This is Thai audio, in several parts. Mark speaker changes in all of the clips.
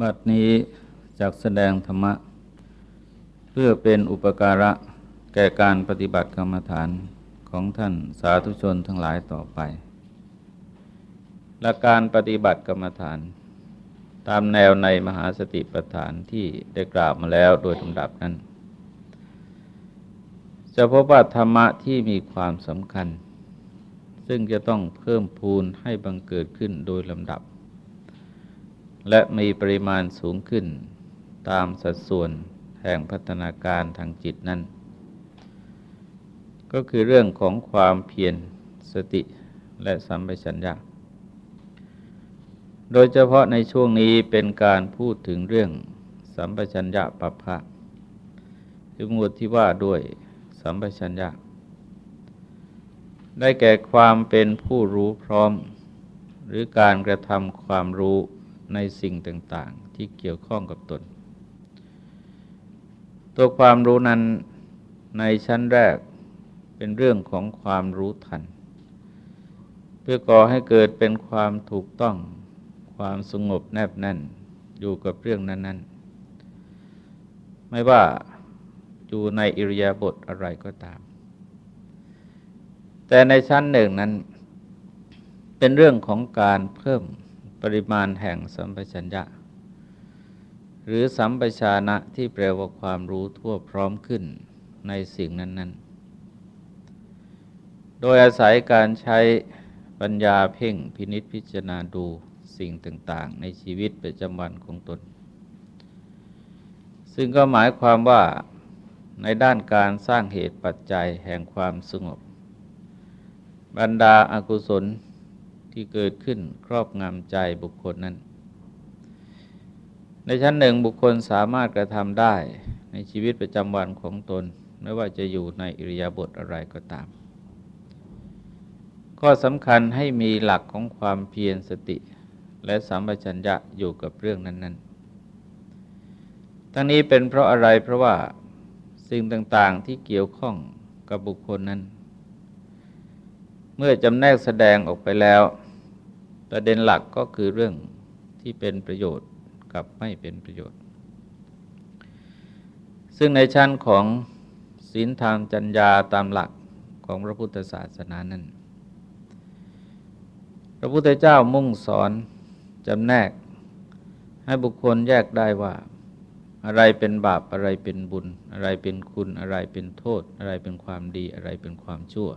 Speaker 1: บัดนี้จากแสดงธรรมะ เพื่อเป็นอุปการะแก่การปฏิบัติกรรมฐานของท่านสาธุชนทั้งหลายต่อไป และการปฏิบัติกรรมฐาน ตามแนวในมหาสติปัฏฐานที่ได้กล่าวมาแล้วโดยลำดับนั้น จะพบว่าธรรมะที่มีความสำคัญ ซึ่งจะต้องเพิ่มพูนให้บังเกิดขึ้นโดยลำดับ และมีปริมาณสูงขึ้น ตามสัดส่วนแห่งพัฒนาการทางจิตนั้น ก็คือเรื่องของความเพียรสติและสัมปชัญญะ โดยเฉพาะในช่วงนี้เป็นการพูดถึงเรื่องสัมปชัญญะปัปภะคือหมวดที่ว่าด้วยสัมปชัญญะ ได้แก่ความเป็นผู้รู้พร้อม หรือการกระทำความรู้ ในสิ่งต่างๆ ที่เกี่ยวข้องกับตน ตัวความรู้นั้นในชั้นแรกเป็นเรื่องของความรู้ทัน เพื่อก่อให้เกิดเป็นความถูกต้อง ความสงบแนบแน่นอยู่กับเรื่องนั้น ๆ ไม่ว่าอยู่ในอิริยาบถอะไรก็ตาม แต่ในชั้นหนึ่งนั้น เป็นเรื่องของการเพิ่ม ปริมาณแห่งสัมปชัญญะ หรือสัมปชานะที่แปลว่าความรู้ทั่วพร้อมขึ้นในสิ่งนั้น ๆ โดยอาศัยการใช้ปัญญาเพ่งพินิษพิจารณาดูสิ่งต่างๆ ในชีวิตประจำวันของตน ซึ่งก็หมายความว่าในด้านการสร้างเหตุปัจจัยแห่งความสงบ บรรดาอากุศล ที่เกิดขึ้นครอบงำใจบุคคลนั้น ในชั้นหนึ่งบุคคลสามารถกระทำได้ในชีวิตประจำวันของตน ไม่ว่าจะอยู่ในอิริยาบถอะไรก็ตาม ข้อสำคัญให้มีหลักของความเพียรสติ และสัมปชัญญะอยู่กับเรื่องนั้น ๆ ทั้งนี้เป็นเพราะอะไรเพราะว่าสิ่งต่างๆที่เกี่ยวข้องกับบุคคลนั้น เมื่อจำแนกแสดงออกไปแล้ว ประเด็นหลักก็คือเรื่องที่เป็นประโยชน์กับไม่เป็นประโยชน์ ซึ่งในชั้นของศีลธรรมจัญญาตามหลักของพระพุทธศาสนานั้น พระพุทธเจ้ามุ่งสอนจำแนก ให้บุคคลแยกได้ว่า อะไรเป็นบาปอะไรเป็นบุญ อะไรเป็นคุณอะไรเป็นโทษ อะไรเป็นความดีอะไรเป็นความชั่ว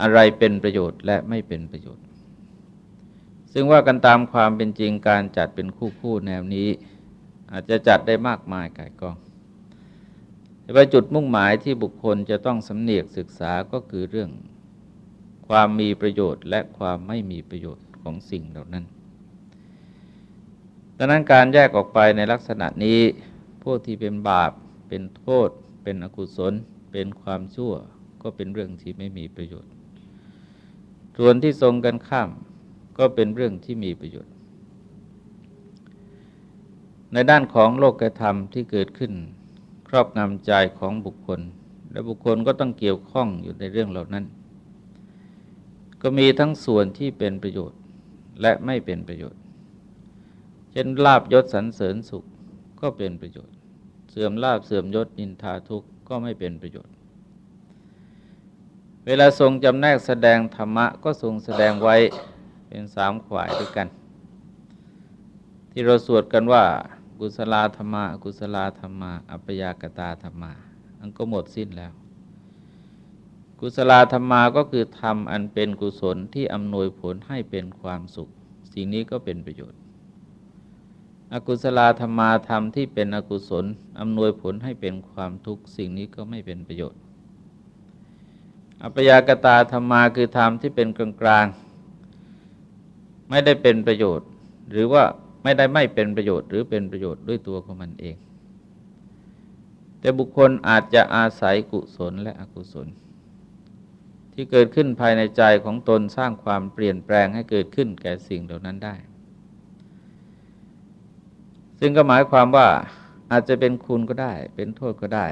Speaker 1: อะไรเป็นประโยชน์และไม่เป็นประโยชน์ ซึ่งว่ากันตามความเป็นจริงการจัดเป็นคู่คู่แนวนี้ อาจจะจัดได้มากมายกายกอง แต่ว่าจุดมุ่งหมายที่บุคคลจะต้องสำเนียกศึกษาก็คือเรื่อง ความมีประโยชน์ และความไม่มีประโยชน์ของสิ่งเหล่านั้นดังนั้นการแยกออกไปในลักษณะนี้ พวกที่เป็นบาป เป็นโทษ เป็นอกุศล เป็นความชั่ว ก็เป็นเรื่องที่ไม่มีประโยชน์ ส่วนที่ทรงกันข้ามก็เป็นเรื่องที่มีประโยชน์ ในด้านของโลกธรรมที่เกิดขึ้น ครอบงำใจของบุคคล และบุคคลก็ต้องเกี่ยวข้องอยู่ในเรื่องเหล่านั้น ก็มีทั้งส่วนที่เป็นประโยชน์และไม่เป็นประโยชน์ เช่นลาบยศสรรเสริญสุขก็เป็นประโยชน์ เสื่อมลาบเสื่อมยศนินทาทุกข์ก็ไม่เป็นประโยชน์ เวลาทรงจำแนกแสดงธรรมะก็ทรงแสดงไว้เป็นสามขวายด้วยกัน ที่เราสวดกันว่า กุศลธรรมะกุศลธรรมะอัปยากตาธรรมะอันก็หมดสิ้นแล้ว กุศลธรรมาก็คือธรรมอันเป็นกุศลที่อำนวยผลให้เป็นความสุข สิ่งนี้ก็เป็นประโยชน์ อกุศลธรรมาธรรมที่เป็นอกุศลอำนวยผลให้เป็นความทุกข์สิ่งนี้ก็ไม่เป็นประโยชน์ อัปยากตาธรรมาคือธรรมที่เป็นกลางกลางไม่ได้เป็นประโยชน์ หรือว่าไม่ได้ไม่เป็นประโยชน์ หรือเป็นประโยชน์ด้วยตัวของมันเอง แต่บุคคลอาจจะอาศัยกุศลและอกุศล ที่เกิดขึ้นภายในใจของตนสร้างความเปลี่ยนแปลงให้เกิดขึ้นแก่สิ่งเหล่านั้นได้ ซึ่งก็หมายความว่าอาจจะเป็นคุณก็ได้ เป็นโทษก็ได้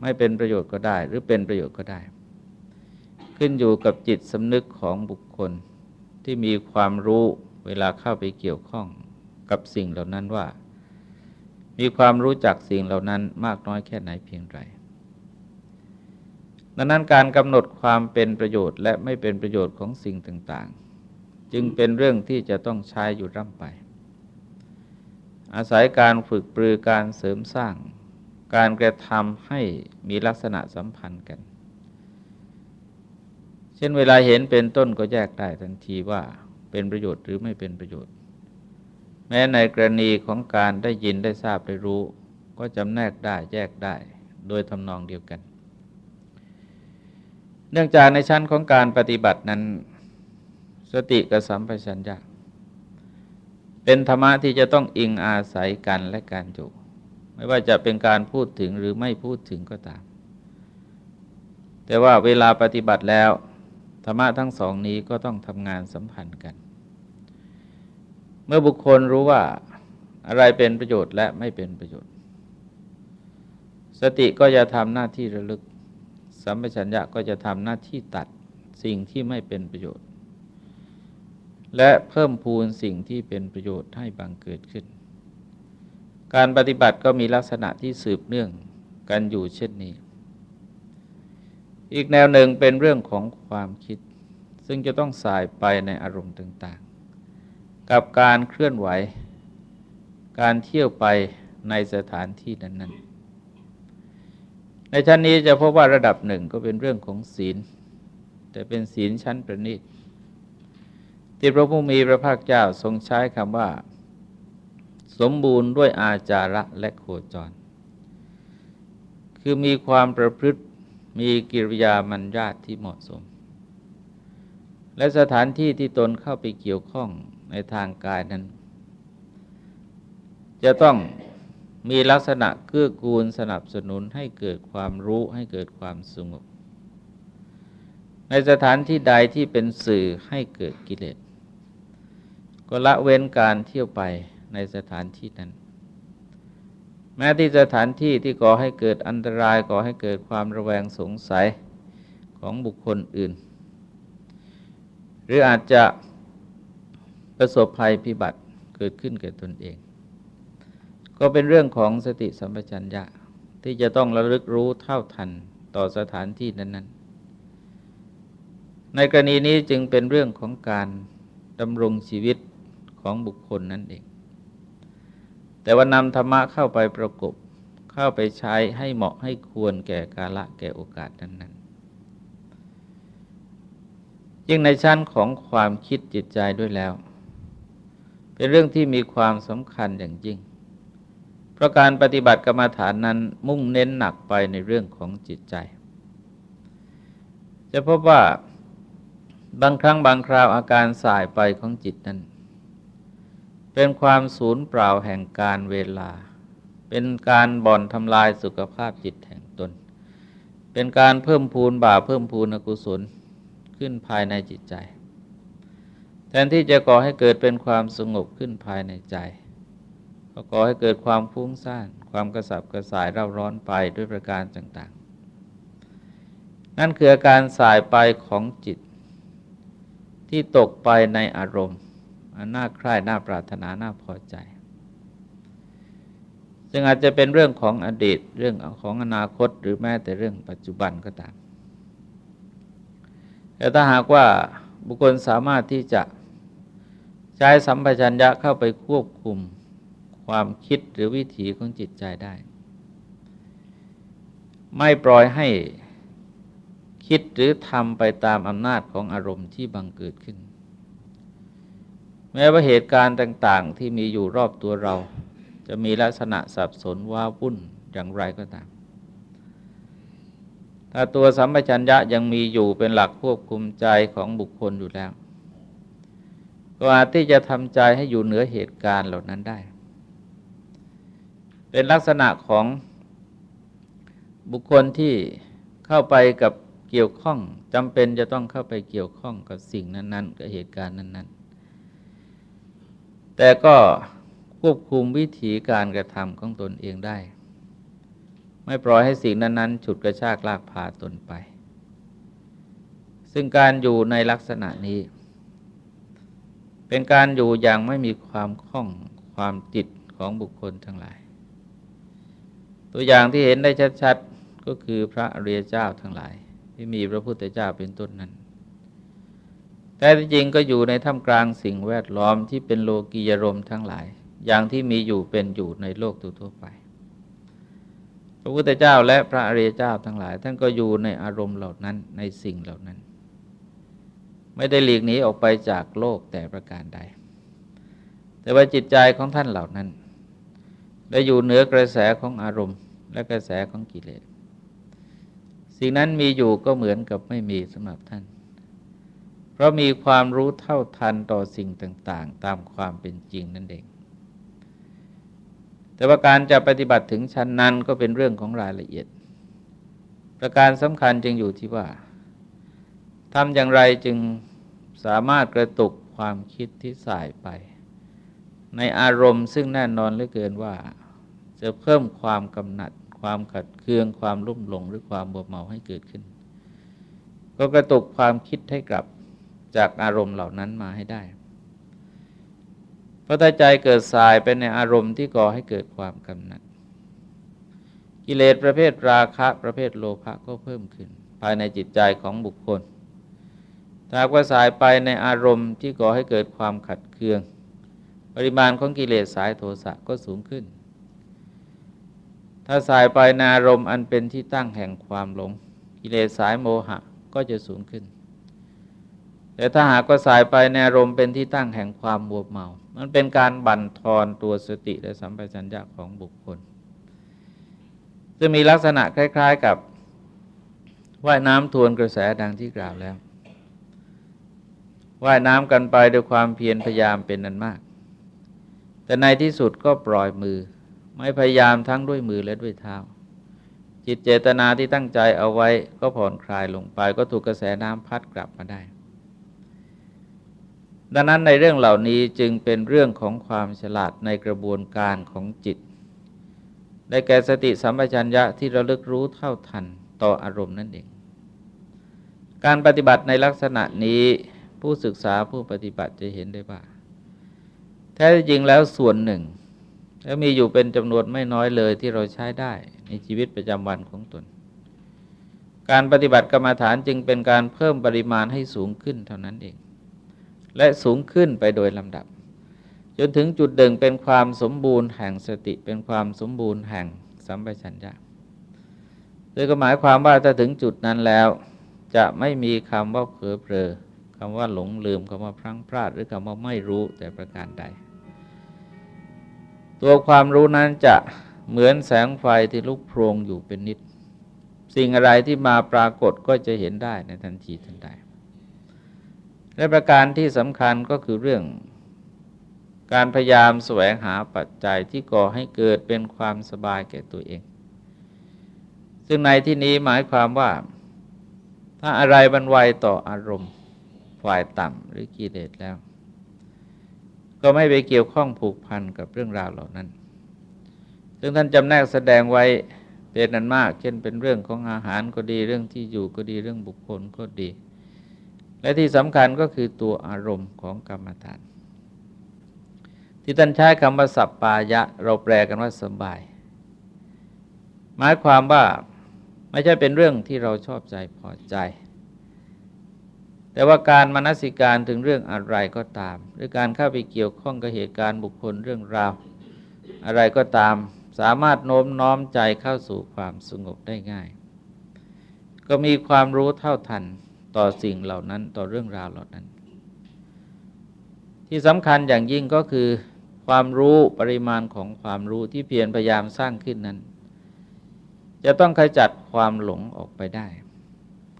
Speaker 1: ไม่เป็นประโยชน์ก็ได้ หรือเป็นประโยชน์ก็ได้ ขึ้นอยู่กับจิตสำนึกของบุคคลที่มีความรู้เวลาเข้าไปเกี่ยวข้องกับสิ่งเหล่านั้นว่า มีความรู้จักสิ่งเหล่านั้นมากน้อยแค่ไหนเพียงไรดังนั้นการกำหนดความเป็นประโยชน์ และไม่เป็นประโยชน์ของสิ่งต่าง ๆ จึงเป็นเรื่องที่จะต้องใช้อยู่ร่ำไป อาศัยการฝึกปรือการเสริมสร้าง การกระทำให้มีลักษณะสัมพันธ์กัน ช่นเวลาเห็นเป็นต้นก็แยกได้ทันทีว่าเป็นประโยชน์หรือไม่เป็นประโยชน์ แม้ในกรณีของการได้ยินได้ทราบได้รู้ ก็จำแนกได้แยกได้โดยทำนองเดียวกัน เนื่องจากในชั้นของการปฏิบัตินั้น สติกับสัมปชัญญะเป็นธรรมะที่จะต้องอิงอาศัยกันและการอยู่ ไม่ว่าจะเป็นการพูดถึงหรือไม่พูดถึงก็ตาม แต่ว่าเวลาปฏิบัติแล้ว ธรรมะทั้งสองนี้ก็ต้องทำงานสัมพันธ์กัน เมื่อบุคคลรู้ว่าอะไรเป็นประโยชน์และไม่เป็นประโยชน์ สติก็จะทำหน้าที่ระลึก สัมปชัญญะก็จะทำหน้าที่ตัดสิ่งที่ไม่เป็นประโยชน์ และเพิ่มพูนสิ่งที่เป็นประโยชน์ให้บังเกิดขึ้น การปฏิบัติก็มีลักษณะที่สืบเนื่องกันอยู่เช่นนี้ อีกแนวหนึ่งเป็นเรื่องของความคิด ซึ่งจะต้องสายไปในอารมณ์ต่าง ๆ กับการเคลื่อนไหว การเที่ยวไปในสถานที่นั้น ๆ ในชั้นนี้จะพบว่าระดับหนึ่งก็เป็นเรื่องของศีล แต่เป็นศีลชั้นประณีตที่พระผู้มีพระภาคเจ้าทรงใช้คำว่า สมบูรณ์ด้วยอาจาระและโคจร คือมีความประพฤติ มีกิริยามัญญาตที่เหมาะสม และสถานที่ที่ตนเข้าไปเกี่ยวข้องในทางกายนั้น จะต้องมีลักษณะเกื้อกูลสนับสนุนให้เกิดความรู้ให้เกิดความสงบ ในสถานที่ใดที่เป็นสื่อให้เกิดกิเลส ก็ละเว้นการเที่ยวไปในสถานที่นั้น แม้ที่สถานที่ที่ก่อให้เกิดอันตรายก่อให้เกิดความระแวงสงสัยของบุคคลอื่น หรืออาจจะประสบภัยพิบัติเกิดขึ้นแก่ตนเอง ก็เป็นเรื่องของสติสัมปชัญญะที่จะต้องระลึกรู้เท่าทันต่อสถานที่นั้น ๆ ในกรณีนี้จึงเป็นเรื่องของการดำรงชีวิตของบุคคลนั่นเอง แต่ว่านำธรรมะเข้าไปประกบเข้าไปใช้ให้เหมาะให้ควรแก่กาละแก่โอกาสนั้นๆยิ่งในชั้นของความคิดจิตใจด้วยแล้ว เป็นเรื่องที่มีความสำคัญอย่างยิ่ง เพราะการปฏิบัติกรรมฐานนั้นมุ่งเน้นหนักไปในเรื่องของจิตใจ จะพบว่าบางครั้งบางคราวอาการสายไปของจิตนั้น เป็นความสูญเปล่าแห่งการเวลา เป็นการบ่อนทำลายสุขภาพจิตแห่งตน เป็นการเพิ่มพูนบาเพิ่มพูนอกุศลขึ้นภายในจิตใจ แทนที่จะก่อให้เกิดเป็นความสงบขึ้นภายในใจ ก็ก่อให้เกิดความฟุ้งซ่าน ความกระสับกระส่ายเร่าร้อนไปด้วยประการต่างๆ นั่นคืออาการสายไปของจิตที่ตกไปในอารมณ์ น่าใคร่น่าปรารถนาน่าพอใจ ซึ่งอาจจะเป็นเรื่องของอดีตเรื่องของอนาคตหรือแม้แต่เรื่องปัจจุบันก็ตาม แต่ถ้าหากว่าบุคคลสามารถที่จะใช้สัมปชัญญะเข้าไปควบคุมความคิดหรือวิถีของจิตใจได้ ไม่ปล่อยให้คิดหรือทำไปตามอำนาจของอารมณ์ที่บังเกิดขึ้น แม้ว่าเหตุการณ์ต่างๆ ที่มีอยู่รอบตัวเรา จะมีลักษณะสับสนว้าวุ่นอย่างไรก็ตาม ถ้าตัวสัมปชัญญะยังมีอยู่เป็นหลักควบคุมใจของบุคคลอยู่แล้ว ก็อาจที่จะทำใจให้อยู่เหนือเหตุการณ์เหล่านั้นได้ เป็นลักษณะของบุคคลที่เข้าไปกับเกี่ยวข้องจำเป็นจะต้องเข้าไปเกี่ยวข้องกับสิ่งนั้น ๆ กับเหตุการณ์นั้น ๆ แต่ก็ควบคุมวิถีการกระทำของตนเองได้ ไม่ปล่อยให้สิ่งนั้นๆฉุดกระชากลากพาตนไป ซึ่งการอยู่ในลักษณะนี้ เป็นการอยู่อย่างไม่มีความคล่องคความจิตของบุคคลทั้งหลาย ตัวอย่างที่เห็นได้ชัดๆก็คือพระเรียเจ้าทั้งหลาย ที่มีพระพุทธเจ้าเป็นต้นนั้น แต่จริงก็อยู่ในท่ามกลางสิ่งแวดล้อมที่เป็นโลกียรมทั้งหลาย อย่างที่มีอยู่เป็นอยู่ในโลกทั่วไป พระพุทธเจ้าและพระอริยเจ้าทั้งหลาย ท่านก็อยู่ในอารมณ์เหล่านั้นในสิ่งเหล่านั้น ไม่ได้หลีกหนีออกไปจากโลกแต่ประการใด แต่ว่าจิตใจของท่านเหล่านั้น ได้อยู่เหนือกระแสของอารมณ์ และกระแสของกิเลสสิ่งนั้นมีอยู่ก็เหมือนกับไม่มีสำหรับท่าน เรามีความรู้เท่าทันต่อสิ่งต่าง ๆ ตามความเป็นจริงนั่นเอง แต่ว่าการจะปฏิบัติถึงชั้นนั้นก็เป็นเรื่องของรายละเอียด ประการสำคัญจึงอยู่ที่ว่าทำอย่างไรจึงสามารถกระตุกความคิดที่สายไป ในอารมณ์ซึ่งแน่นอนเหลือเกินว่า จะเพิ่มความกำหนัด ความขัดเคือง ความรุ่มหลงหรือความบวมเมาให้เกิดขึ้น ก็กระตุกความคิดให้กลับ จากอารมณ์เหล่านั้นมาให้ได้ เพราะถ้าใจเกิดสายเป็นในอารมณ์ที่ก่อให้เกิดความกำหนัด กิเลสประเภทราคะประเภทโลภะก็เพิ่มขึ้น ภายในจิตใจของบุคคลถ้าว่าสายไปในอารมณ์ที่ก่อให้เกิดความขัดเคือง ปริมาณของกิเลสสายโทสะก็สูงขึ้น ถ้าสายไปนอารมณ์อันเป็นที่ตั้งแห่งความหลง กิเลสสายโมหะก็จะสูงขึ้น แต่ถ้าหากว่าสายไปในอารมณ์เป็นที่ตั้งแห่งความบวเมา มันเป็นการบั่นทอนตัวสติและสัมปชัญญะของบุคคล จะมีลักษณะคล้าย ๆ กับว่ายน้ำทวนกระแสดังที่กล่าวแล้ว ว่ายน้ำกันไปด้วยความเพียรพยายามเป็นนันมาก แต่ในที่สุดก็ปล่อยมือ ไม่พยายามทั้งด้วยมือและด้วยเท้า จิตเจตนาที่ตั้งใจเอาไว้ก็ผ่อนคลายลงไปก็ถูกกระแสน้ำพัดกลับมาได้ ดังนั้นในเรื่องเหล่านี้จึงเป็นเรื่องของความฉลาดในกระบวนการของจิต ได้แก่สติสัมปชัญญะที่ระลึกรู้เท่าทันต่ออารมณ์นั่นเอง การปฏิบัติในลักษณะนี้ผู้ศึกษาผู้ปฏิบัติจะเห็นได้ว่า แท้จริงแล้วส่วนหนึ่ง แล้วมีอยู่เป็นจำนวนไม่น้อยเลยที่เราใช้ได้ในชีวิตประจำวันของตน การปฏิบัติกรรมฐานจึงเป็นการเพิ่มปริมาณให้สูงขึ้นเท่านั้นเอง และสูงขึ้นไปโดยลำดับ จนถึงจุดเด่งเป็นความสมบูรณ์แห่งสติเป็นความสมบูรณ์แห่งสัมปชัญญะโดยก็หมายความว่าถ้าถึงจุดนั้นแล้ว จะไม่มีคำว่าเผลอเผลอคำว่าหลงลืมคำว่าพลั้งพลาด หรือคำว่าไม่รู้แต่ประการใด ตัวความรู้นั้นจะเหมือนแสงไฟที่ลุกโพลงอยู่เป็นนิด สิ่งอะไรที่มาปรากฏก็จะเห็นได้ในทันทีทันใด และประการที่สำคัญก็คือเรื่อง การพยายามแสวงหาปัจจัยที่ก่อให้เกิดเป็นความสบายแก่ตัวเอง ซึ่งในที่นี้หมายความว่า ถ้าอะไรบันไวต่ออารมณ์ฝ่ายต่ำหรือกิเลสแล้ว ก็ไม่ไปเกี่ยวข้องผูกพันกับเรื่องราวเหล่านั้น ซึ่งท่านจำแนกแสดงไว้เป็นนั้นมาก เช่นเป็นเรื่องของอาหารก็ดีเรื่องที่อยู่ก็ดีเรื่องบุคคลก็ดี และที่สำคัญก็คือตัวอารมณ์ของกรรมฐาน ที่ท่านใช้คำว่าสัปปายะ เราแปลกันว่าสบาย หมายความว่าไม่ใช่เป็นเรื่องที่เราชอบใจพอใจ แต่ว่าการมนสิการถึงเรื่องอะไรก็ตาม หรือการเข้าไปเกี่ยวข้องกับเหตุการณ์บุคคลเรื่องราว อะไรก็ตาม สามารถโน้มน้อมใจเข้าสู่ความสงบได้ง่าย ก็มีความรู้เท่าทัน ต่อสิ่งเหล่านั้นต่อเรื่องราวเหล่านั้น ที่สำคัญอย่างยิ่งก็คือ ความรู้ปริมาณของความรู้ที่เพียรพยายามสร้างขึ้นนั้น จะต้องขจัดความหลงออกไปได้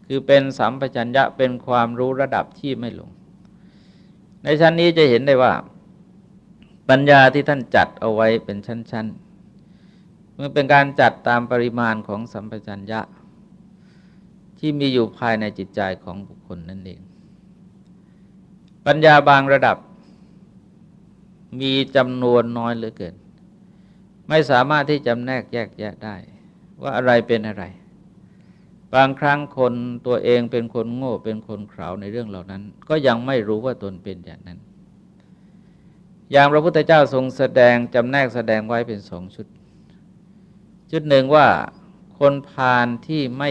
Speaker 1: คือเป็นสัมปชัญญะเป็นความรู้ระดับที่ไม่หลง ในชั้นนี้จะเห็นได้ว่า ปัญญาที่ท่านจัดเอาไว้เป็นชั้นๆมันเป็นการจัดตามปริมาณของสัมปชัญญะ ที่มีอยู่ภายในจิตใจของบุคคลนั่นเอง ปัญญาบางระดับ มีจำนวนน้อยเหลือเกิน ไม่สามารถที่จำแนกแยกแยะได้ ว่าอะไรเป็นอะไร บางครั้งคนตัวเองเป็นคนโง่เป็นคนเขลาในเรื่องเหล่านั้น ก็ยังไม่รู้ว่าตนเป็นอย่างนั้น อย่างพระพุทธเจ้าทรงแสดงจำแนกแสดงไว้เป็นสองชุด ชุดหนึ่งว่าคนพาลที่ไม่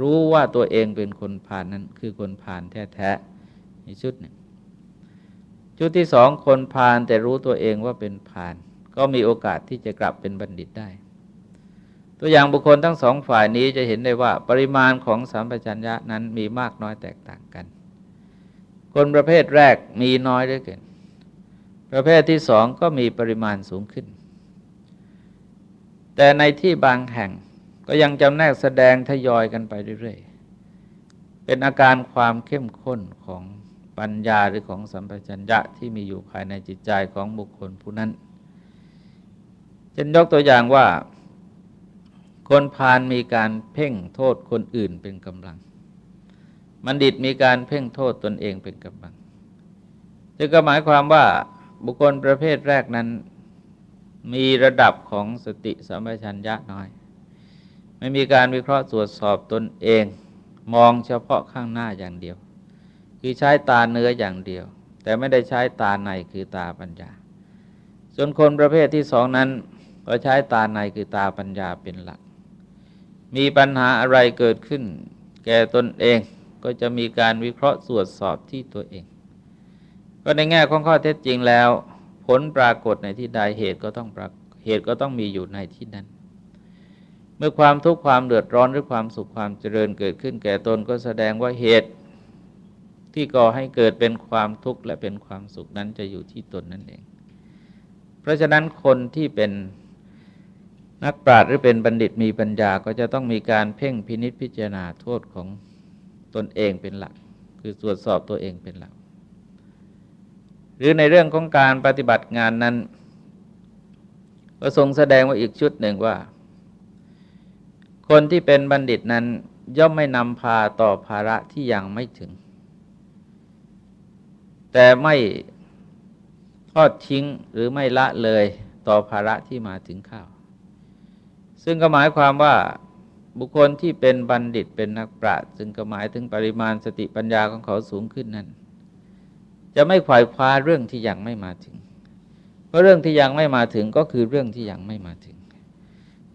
Speaker 1: รู้ว่าตัวเองเป็นคนพาลนั้นคือคนพาลแท้ๆในชุดหนึ่งชุดที่สองคนพาลแต่รู้ตัวเองว่าเป็นพาลก็มีโอกาสที่จะกลับเป็นบัณฑิตได้ ตัวอย่างบุคคลทั้งสองฝ่ายนี้จะเห็นได้ว่าปริมาณของสัมปชัญญะนั้นมีมากน้อยแตกต่างกัน คนประเภทแรกมีน้อยด้วยกันประเภทที่สองก็มีปริมาณสูงขึ้น แต่ในที่บางแห่ง ก็ยังจำแนกแสดงทยอยกันไปเรื่อยๆ เป็นอาการความเข้มข้นของปัญญาหรือของสัมปชัญญะที่มีอยู่ภายในจิตใจของบุคคลผู้นั้นเช่นยกตัวอย่างว่า คนพาลมีการเพ่งโทษคนอื่นเป็นกำลัง บัณฑิตมีการเพ่งโทษตนเองเป็นกำลังจึงก็หมายความว่าบุคคลประเภทแรกนั้น มีระดับของสติสัมปชัญญะน้อย ไม่มีการวิเคราะห์ตรวจสอบตนเอง มองเฉพาะข้างหน้าอย่างเดียว คือใช้ตาเนื้ออย่างเดียว แต่ไม่ได้ใช้ตาในคือตาปัญญา ส่วนคนประเภทที่สองนั้นก็ใช้ตาในคือตาปัญญาเป็นหลัก มีปัญหาอะไรเกิดขึ้น แก่ตนเองก็จะมีการวิเคราะห์ตรวจสอบที่ตัวเอง ก็ในแง่ของข้อเท็จจริงแล้ว ผลปรากฏในที่ใดเหตุก็ต้องเหตุก็ต้องมีอยู่ในที่นั้น เมื่อความทุกข์ความเดือดร้อนหรือความสุขความเจริญเกิดขึ้นแก่ตนก็แสดงว่าเหตุที่ก่อให้เกิดเป็นความทุกข์และเป็นความสุขนั้นจะอยู่ที่ตนนั่นเอง เพราะฉะนั้นคนที่เป็นนักปราชญ์หรือเป็นบัณฑิตมีปัญญาก็จะต้องมีการเพ่งพินิษพิจารณาโทษของตนเองเป็นหลัก คือตรวจสอบตัวเองเป็นหลัก หรือในเรื่องของการปฏิบัติงานนั้น ก็ทรงแสดงว่าอีกชุดหนึ่งว่า คนที่เป็นบัณฑิตนั้นย่อมไม่นำพาต่อภาระที่ยังไม่ถึง แต่ไม่ทอดทิ้งหรือไม่ละเลยต่อภาระที่มาถึงข้าว ซึ่งก็หมายความว่าบุคคลที่เป็นบัณฑิตเป็นนักปราชญ์ซึ่งก็หมายถึงปริมาณสติปัญญาของเขาสูงขึ้นนั้น จะไม่ขวายคว้าเรื่องที่ยังไม่มาถึง เพราะเรื่องที่ยังไม่มาถึงก็คือเรื่องที่ยังไม่มาถึง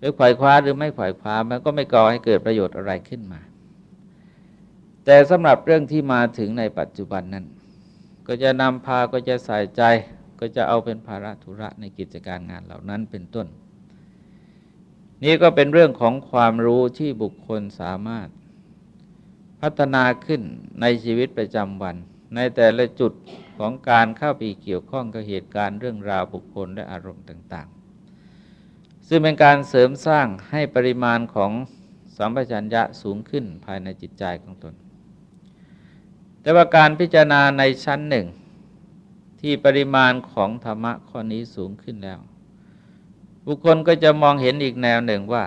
Speaker 1: รือขวายคว้าหรือไม่ขวายคว้ามันก็ไม่ก่อให้เกิดประโยชน์อะไรขึ้นมา แต่สำหรับเรื่องที่มาถึงในปัจจุบันนั้น ก็จะนำพาก็จะใส่ใจก็จะเอาเป็นภาระธุระในกิจการงานเหล่านั้นเป็นต้น นี่ก็เป็นเรื่องของความรู้ที่บุคคลสามารถพัฒนาขึ้นในชีวิตประจำวัน ในแต่ละจุดของการเข้าไปเกี่ยวข้องกับเหตุการณ์เรื่องราวบุคคลและอารมณ์ต่าง ๆ ซึ่งเป็นการเสริมสร้างให้ปริมาณของสัมปชัญญะสูงขึ้นภายในจิตใจของตน แต่ว่าการพิจารณาในชั้นหนึ่ง ที่ปริมาณของธรรมะข้อนี้สูงขึ้นแล้ว บุคคลก็จะมองเห็นอีกแนวหนึ่งว่า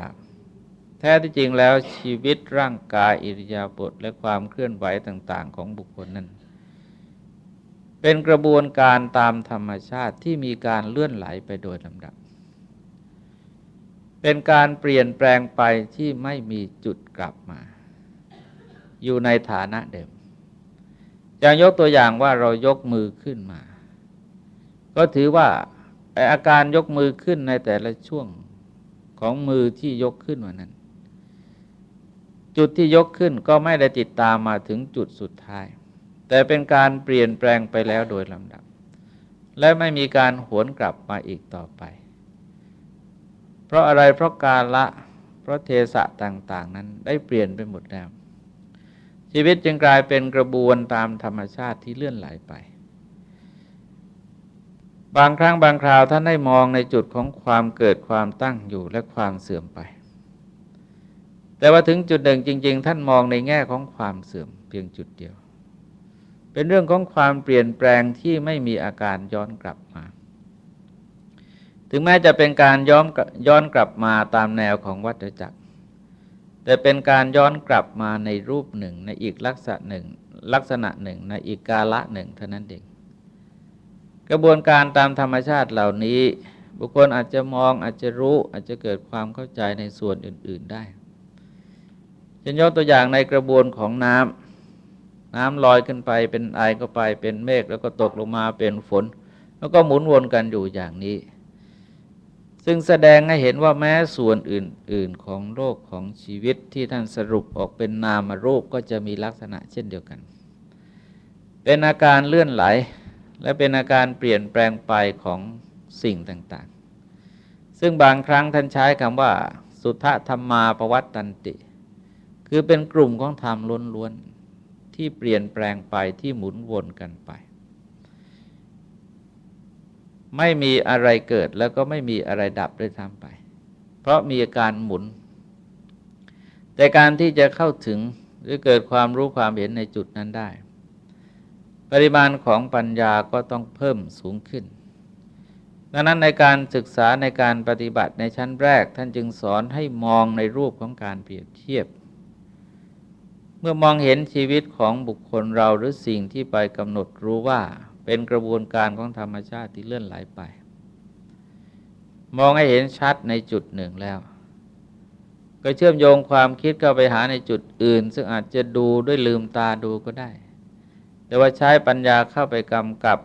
Speaker 1: แท้ที่จริงแล้วชีวิตร่างกายอิริยาบถและความเคลื่อนไหวต่าง ๆ ของบุคคลนั้น เป็นกระบวนการตามธรรมชาติที่มีการเลื่อนไหลไปโดยลำดับ เป็นการเปลี่ยนแปลงไปที่ไม่มีจุดกลับมา อยู่ในฐานะเดิมอย่างยกตัวอย่างว่าเรายกมือขึ้นมา ก็ถือว่าอาการยกมือขึ้นในแต่ละช่วงของมือที่ยกขึ้นวันนั้น จุดที่ยกขึ้นก็ไม่ได้ติดตามมาถึงจุดสุดท้าย แต่เป็นการเปลี่ยนแปลงไปแล้วโดยลำดับ และไม่มีการหวนกลับมาอีกต่อไป เพราะอะไรเพราะกาละ เพราะเทสะต่าง ๆ นั้นได้เปลี่ยนไปหมดแล้วชีวิตจึงกลายเป็นกระบวนตามธรรมชาติที่เลื่อนไหลไป บางครั้งบางคราวท่านได้มองในจุดของความเกิดความตั้งอยู่และความเสื่อมไป แต่ว่าถึงจุดหนึ่งจริง ๆ ท่านมองในแง่ของความเสื่อมเพียงจุดเดียว เป็นเรื่องของความเปลี่ยนแปลงที่ไม่มีอาการย้อนกลับมา ถึงแม้จะเป็นการย้อนย้อนกลับมาตามแนวของวัฏจักร แต่เป็นการย้อนกลับมาในรูปหนึ่งในอีกลักษณะหนึ่ง ลักษณะหนึ่งในอีกกาละหนึ่งเท่านั้นเอง กระบวนการตามธรรมชาติเหล่านี้ บุคคลอาจจะมองอาจจะรู้อาจจะเกิดความเข้าใจในส่วนอื่น ๆได้เช่นยกตัวอย่างในกระบวนของน้ำน้ำลอยขึ้นไปเป็นไอก็ไปเป็นเมฆแล้วก็ตกลงมาเป็นฝน แล้วก็หมุนวนกันอยู่อย่างนี้ ซึ่งแสดงให้เห็นว่าแม้ส่วนอื่น ๆของโลกของชีวิตที่ท่านสรุปออกเป็นนามรูปก็จะมีลักษณะเช่นเดียวกัน เป็นอาการเลื่อนไหล และเป็นอาการเปลี่ยนแปลงไปของสิ่งต่างๆ ซึ่งบางครั้งท่านใช้คำว่า สุทธธรรมาปวัตตันติ คือเป็นกลุ่มของธรรมล้วนๆที่เปลี่ยนแปลงไปที่หมุนวนกันไป ไม่มีอะไรเกิดแล้วก็ไม่มีอะไรดับด้วยซ้ำไป เพราะมีอาการหมุน แต่การที่จะเข้าถึงหรือเกิดความรู้ความเห็นในจุดนั้นได้ ปริมาณของปัญญาก็ต้องเพิ่มสูงขึ้น ดังนั้นในการศึกษาในการปฏิบัติในชั้นแรก ท่านจึงสอนให้มองในรูปของการเปรียบเทียบ เมื่อมองเห็นชีวิตของบุคคลเราหรือสิ่งที่ไปกำหนดรู้ว่า เป็นกระบวนการของธรรมชาติที่เลื่อนไหลไป มองให้เห็นชัดในจุดหนึ่งแล้ว ก็เชื่อมโยงความคิดเข้าไปหาในจุดอื่น ซึ่งอาจจะดูด้วยลืมตาดูก็ได้ แต่ว่าใช้ปัญญาเข้าไปกำกับ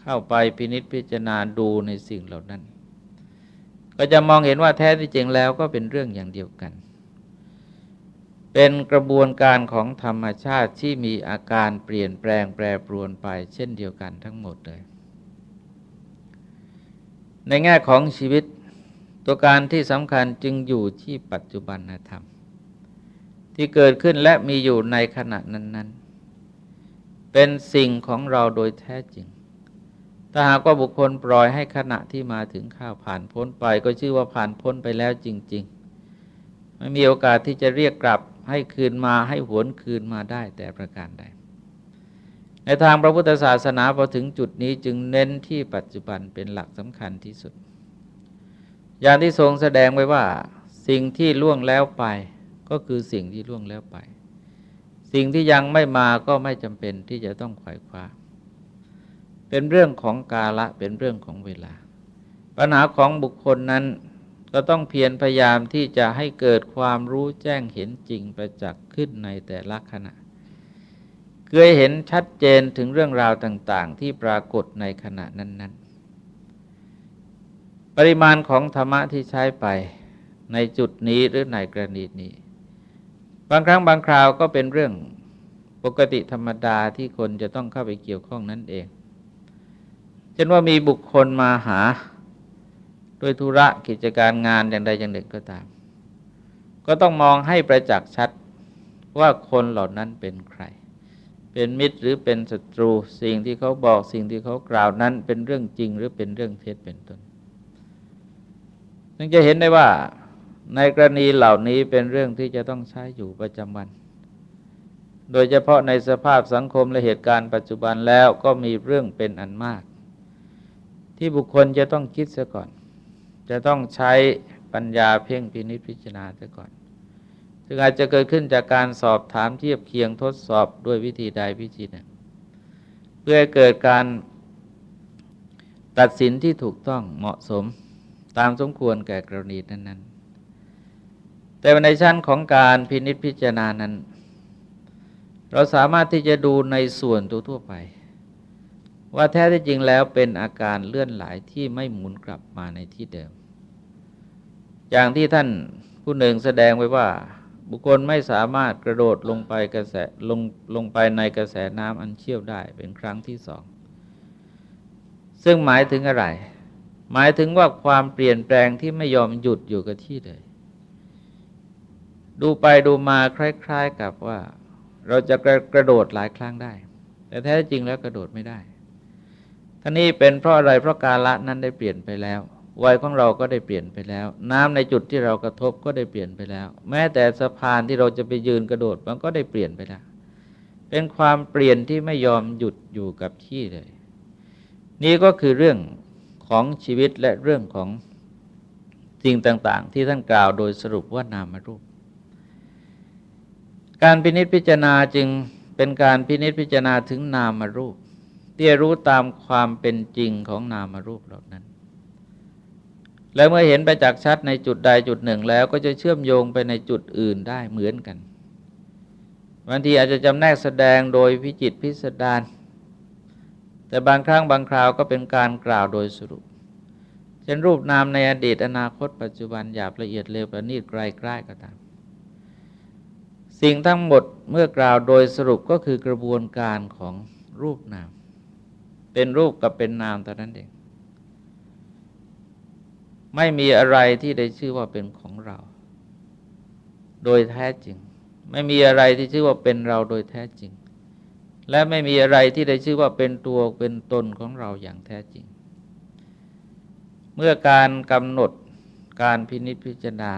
Speaker 1: เข้าไปพินิษพิจารณาดูในสิ่งเหล่านั้น ก็จะมองเห็นว่าแท้ที่จริงแล้วก็เป็นเรื่องอย่างเดียวกัน เป็นกระบวนการของธรรมชาติที่มีอาการเปลี่ยนแปลงแปรปรวนไป เช่นเดียวกันทั้งหมดเลย ในแง่ของชีวิตตัวการที่สำคัญจึงอยู่ที่ปัจจุบันธรรม ที่เกิดขึ้นและมีอยู่ในขณะนั้น ๆ เป็นสิ่งของเราโดยแท้จริง ถ้าหากว่าบุคคลปล่อยให้ขณะที่มาถึงข้าวผ่านพ้นไป ก็ชื่อว่าผ่านพ้นไปแล้วจริง ๆ ไม่มีโอกาสที่จะเรียกกลับ ให้คืนมาให้หวนคืนมาได้แต่ประการใด ในทางพระพุทธศาสนาพอถึงจุดนี้จึงเน้นที่ปัจจุบันเป็นหลักสำคัญที่สุด อย่างที่ทรงแสดงไว้ว่าสิ่งที่ล่วงแล้วไปก็คือสิ่งที่ล่วงแล้วไป สิ่งที่ยังไม่มาก็ไม่จำเป็นที่จะต้องขวายคว้า เป็นเรื่องของกาละเป็นเรื่องของเวลา ปัญหาของบุคคลนั้น ก็ต้องเพียรพยายามที่จะให้เกิดความรู้แจ้งเห็นจริงประจักษ์ขึ้นในแต่ละขณะเคยเห็นชัดเจนถึงเรื่องราวต่าง ๆ ที่ปรากฏในขณะนั้น ๆ ปริมาณของธรรมะที่ใช้ไปในจุดนี้หรือในกรณีนี้ บางครั้งบางคราวก็เป็นเรื่องปกติธรรมดาที่คนจะต้องเข้าไปเกี่ยวข้องนั่นเองเช่นว่ามีบุคคลมาหา ด้วยธุระกิจการงานอย่างใดอย่างหนึ่งก็ตาม ก็ต้องมองให้ประจักษ์ชัดว่าคนเหล่านั้นเป็นใคร เป็นมิตรหรือเป็นศัตรู สิ่งที่เขาบอกสิ่งที่เขากล่าวนั้นเป็นเรื่องจริงหรือเป็นเรื่องเท็จเป็นต้นซึ่งจะเห็นได้ว่าในกรณีเหล่านี้เป็นเรื่องที่จะต้องใช้อยู่ประจำวัน โดยเฉพาะในสภาพสังคมและเหตุการณ์ปัจจุบันแล้วก็มีเรื่องเป็นอันมาก ที่บุคคลจะต้องคิดซะก่อน จะต้องใช้ปัญญาเพ่งพินิจพิจารณาซะก่อน ซึ่งอาจจะเกิดขึ้นจากการสอบถามเทียบเคียงทดสอบด้วยวิธีใดวิธีหนึ่ง เพื่อเกิดการตัดสินที่ถูกต้องเหมาะสมตามสมควรแก่กรณีนั้น ๆ แต่ในชั้นของการพินิจพิจารณานั้น เราสามารถที่จะดูในส่วนตัวทั่วไป ว่าแท้ที่จริงแล้วเป็นอาการเลื่อนไหลที่ไม่หมุนกลับมาในที่เดิม อย่างที่ท่านผู้หนึ่งแสดงไว้ว่า บุคคลไม่สามารถกระโดดลงไปกระแสลงลงไปในกระแสน้ำอันเชี่ยวได้เป็นครั้งที่สอง ซึ่งหมายถึงอะไร หมายถึงว่าความเปลี่ยนแปลงที่ไม่ยอมหยุดอยู่กับที่เลย ดูไปดูมาคล้าย ๆกับว่า เราจะกระโดดหลายครั้งได้ แต่แท้จริงแล้วกระโดดไม่ได้ ท่านี้เป็นเพราะอะไรเพราะกาละนั้นได้เปลี่ยนไปแล้ว วัยของเราก็ได้เปลี่ยนไปแล้ว น้ำในจุดที่เรากระทบก็ได้เปลี่ยนไปแล้ว แม้แต่สะพานที่เราจะไปยืนกระโดดมันก็ได้เปลี่ยนไปแล้ว เป็นความเปลี่ยนที่ไม่ยอมหยุดอยู่กับที่เลย นี่ก็คือเรื่องของชีวิตและเรื่องของสิ่งต่าง ๆ ที่ท่านกล่าวโดยสรุปว่านามรูป การพินิจพิจารณาจึงเป็นการพินิจพิจารณาถึงนามรูป ที่จะรู้ตามความเป็นจริงของนามรูปเหล่านั้น แล้วเมื่อเห็นไปจากชัดในจุดใดจุดหนึ่งแล้วก็จะเชื่อมโยงไปในจุดอื่นได้เหมือนกันบางทีอาจจะจำแนกแสดงโดยพิจิตพิสดารแต่บางครั้งบางคราวก็เป็นการกล่าวโดยสรุป เช่นรูปนามในอดีตอนาคตปัจจุบันหยาบละเอียดเร็วประณีตไกลใกล้ก็ตาม สิ่งทั้งหมดเมื่อกล่าวโดยสรุปก็คือกระบวนการของรูปนาม เป็นรูปกับเป็นนามแต่นั้นเอง ไม่มีอะไรที่ได้ชื่อว่าเป็นของเรา โดยแท้จริง ไม่มีอะไรที่ชื่อว่าเป็นเราโดยแท้จริง และไม่มีอะไรที่ได้ชื่อว่าเป็นตัวเป็นตนของเราอย่างแท้จริง เมื่อการกำหนดการพินิจพิจารณา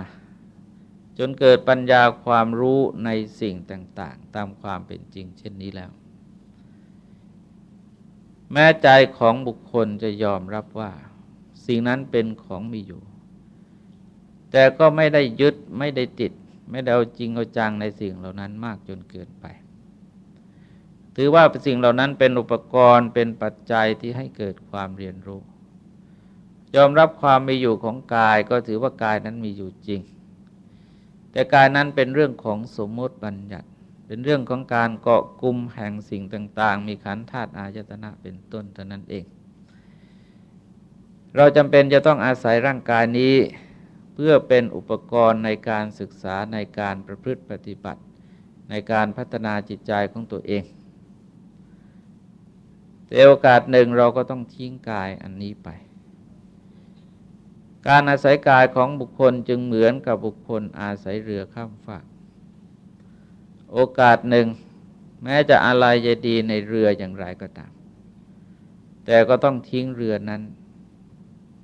Speaker 1: จนเกิดปัญญาความรู้ในสิ่งต่าง ๆ ตามความเป็นจริง เช่นนี้แล้ว แม้ใจของบุคคลจะยอมรับว่า สิ่งนั้นเป็นของมีอยู่ แต่ก็ไม่ได้ยึดไม่ได้ติด ไม่ได้เอาจริงเอาจังในสิ่งเหล่านั้นมากจนเกินไป ถือว่าสิ่งเหล่านั้นเป็นอุปกรณ์เป็นปัจจัยที่ให้เกิดความเรียนรู้ ยอมรับความมีอยู่ของกายก็ถือว่ากายนั้นมีอยู่จริง แต่กายนั้นเป็นเรื่องของสมมติบัญญัติ เป็นเรื่องของการเกาะกลุ่มแห่งสิ่งต่าง ๆ มีขันธ์ธาตุอายตนะเป็นต้นเท่านั้นเอง เราจำเป็นจะต้องอาศัยร่างกายนี้ เพื่อเป็นอุปกรณ์ในการศึกษาในการประพฤติปฏิบัติ ในการพัฒนาจิตใจของตัวเองแต่โอกาสหนึ่งเราก็ต้องทิ้งกายอันนี้ไป การอาศัยกายของบุคคลจึงเหมือนกับบุคคลอาศัยเรือข้ามฟาก โอกาสหนึ่ง แม้จะอะไรจะดีในเรืออย่างไรก็ตาม แต่ก็ต้องทิ้งเรือนั้น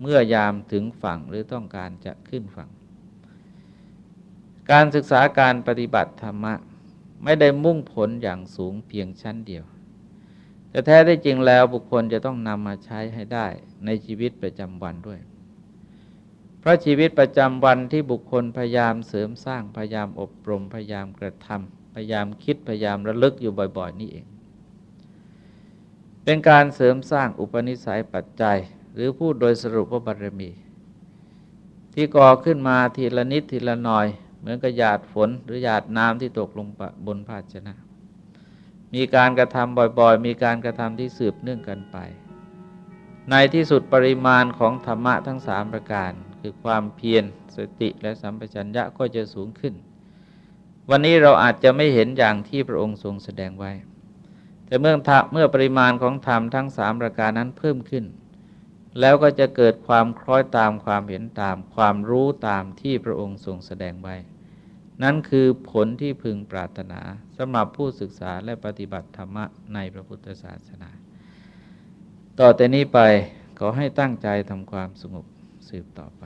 Speaker 1: เมื่อยามถึงฝั่งหรือต้องการจะขึ้นฝั่ง การศึกษาการปฏิบัติธรรมะ ไม่ได้มุ่งผลอย่างสูงเพียงชั้นเดียว แต่แท้ได้จริงแล้วบุคคลจะต้องนำมาใช้ให้ได้ในชีวิตประจำวันด้วยเพราะชีวิตประจำวันที่บุคคลพยายามเสริมสร้างพยายามอบรมพยายามกระทำ พยายามคิดพยายามระลึกอยู่บ่อยๆ นี่เอง เป็นการเสริมสร้างอุปนิสัยปัจจัย หรือพูดโดยสรุปว่าบารมี ที่ก่อขึ้นมาทีละนิดทีละหน่อย เหมือนกับหยาดฝนหรือหยาดน้ำที่ตกลงบนภาชนะมีการกระทำบ่อยๆ มีการกระทำที่สืบเนื่องกันไป ในที่สุดปริมาณของธรรมะทั้งสามประการ คือความเพียรสติและสัมปชัญญะก็จะสูงขึ้น วันนี้เราอาจจะไม่เห็นอย่างที่พระองค์ทรงแสดงไว้ แต่เมื่อเมื่อปริมาณของธรรมทั้งสามประการนั้นเพิ่มขึ้น แล้วก็จะเกิดความคล้อยตามความเห็นตามความรู้ตามที่พระองค์ทรงแสดงไว้ นั่นคือผลที่พึงปรารถนาสำหรับผู้ศึกษาและปฏิบัติธรรมะในพระพุทธศาสนา ต่อแต่นี้ไปขอให้ตั้งใจทำความสงบสืบต่อไป